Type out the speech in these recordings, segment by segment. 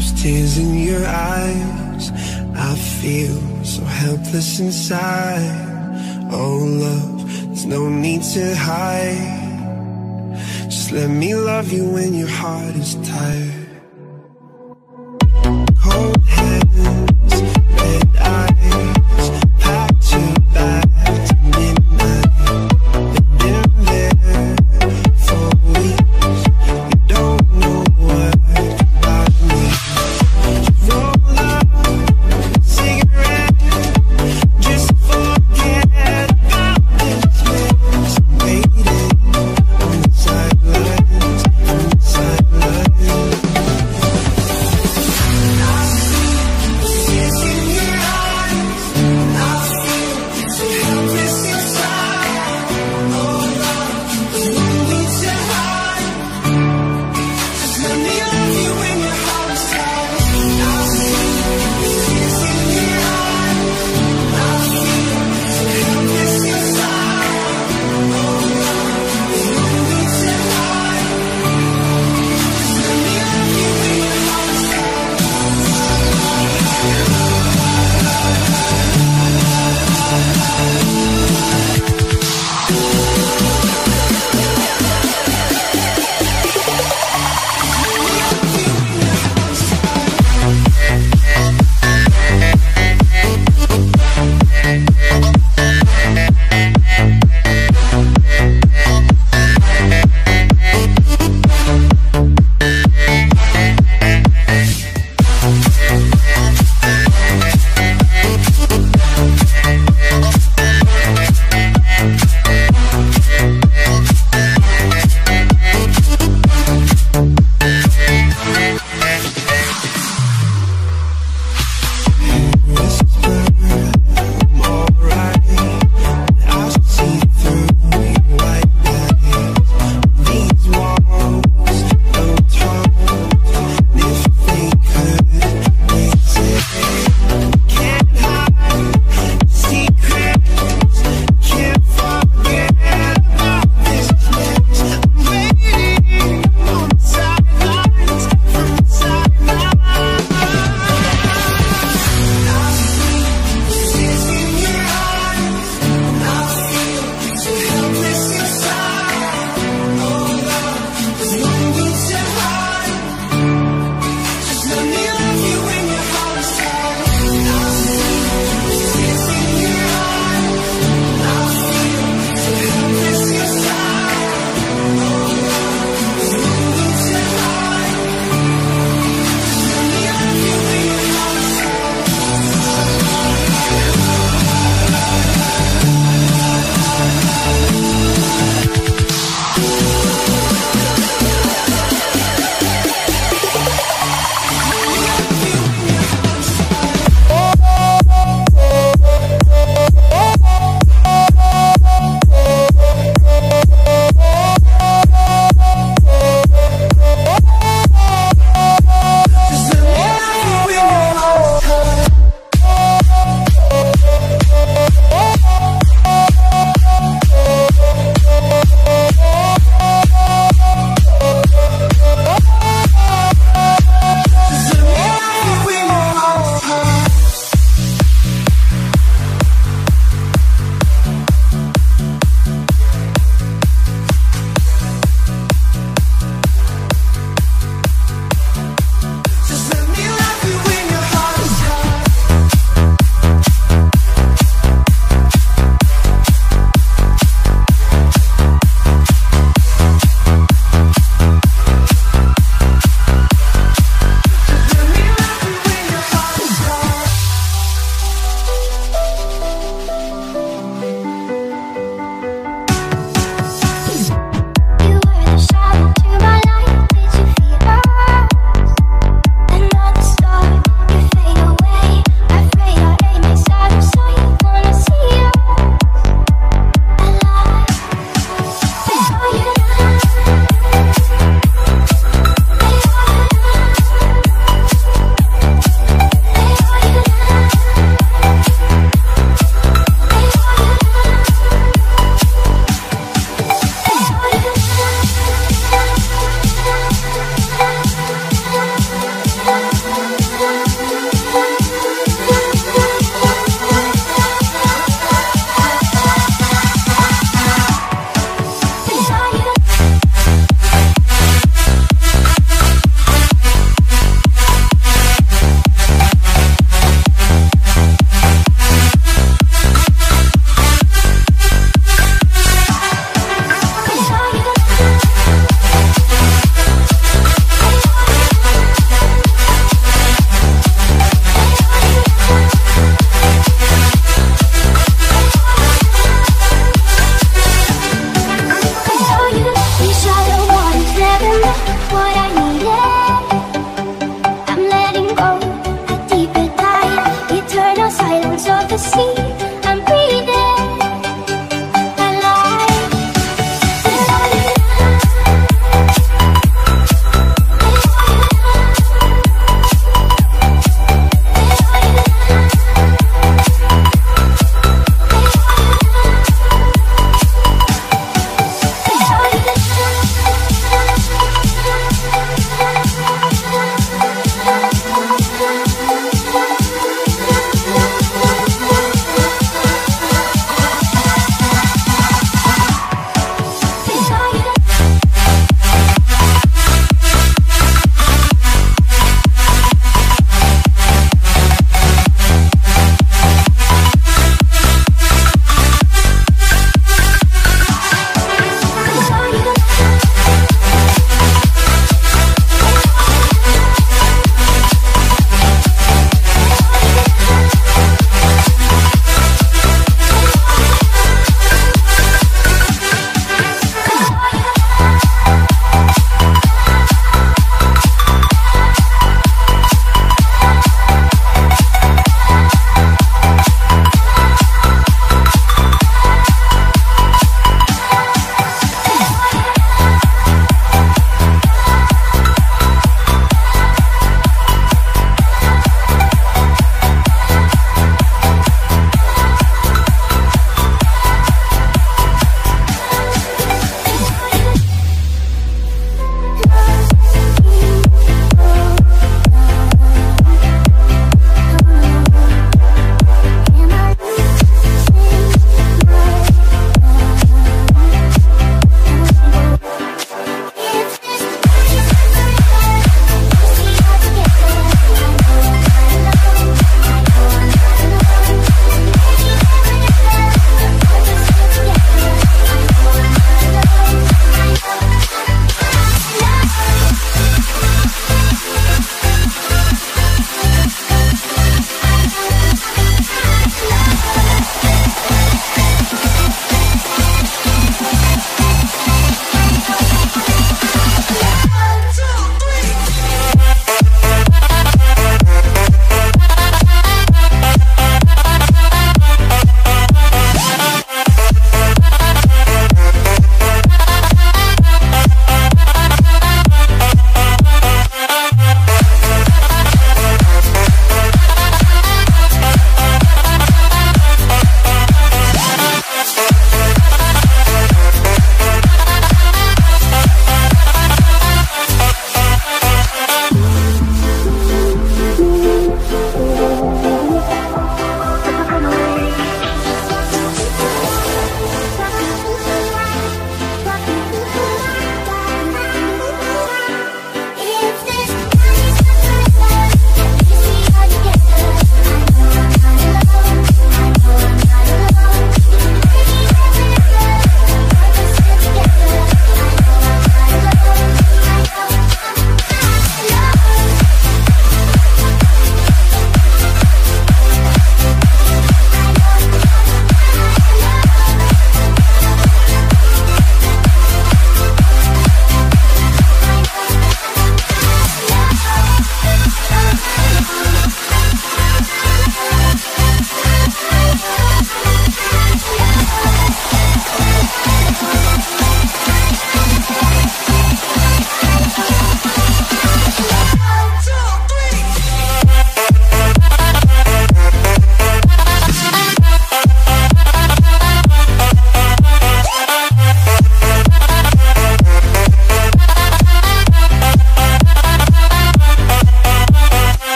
those tears in your eyes. I feel so helpless inside. Oh, love, there's no need to hide. Just let me love you when your heart is tired.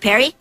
Perry.